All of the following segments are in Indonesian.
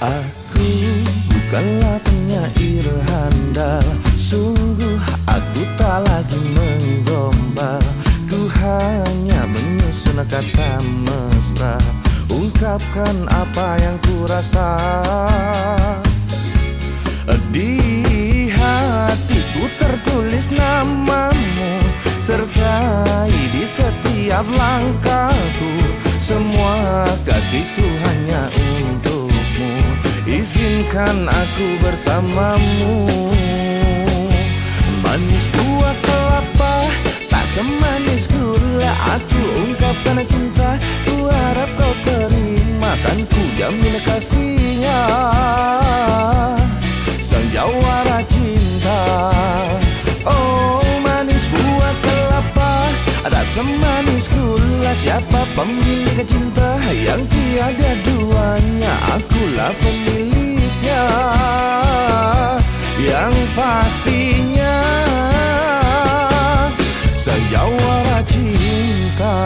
Aku bukanlah penyair handal Sungguh aku tak lagi menggombal. Ku hanya menyusun kata mesra. Ungkapkan apa yang ku rasa. Di hatiku tertulis namamu Sertai di setiap langkahku. Semua kasih. Aku bersamamu. Manis buah kelapa Tak semanis gula. Aku ungkapkan cinta Ku harap kau terima. Kan ku jamin kasihnya. Sang jawara cinta. Oh manis buah kelapa Tak semanis gula. Siapa pemilik cinta Yang tiada duanya? Akulah pemiliknya Yang pastinya Sejawara cinta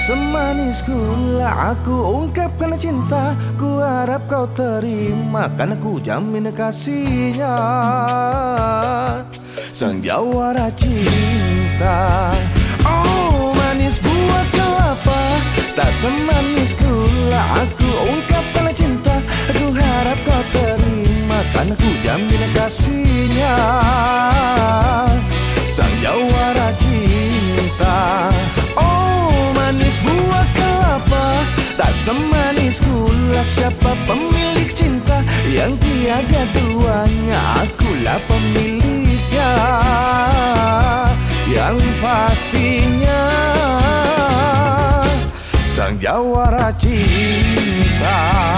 semanis gula. Aku ungkapkan cinta Ku harap kau terima. Karena ku jamin kasihnya. Sang jawara cinta. Oh manis buah kelapa. Tak semanis gula. Aku ungkapkan cinta Aku harap kau terima. Karena ku jamin kasihnya semanis gula Siapa pemilik cinta Yang tiada duanya. Akulah pemiliknya Yang pastinya. Sang jawara cinta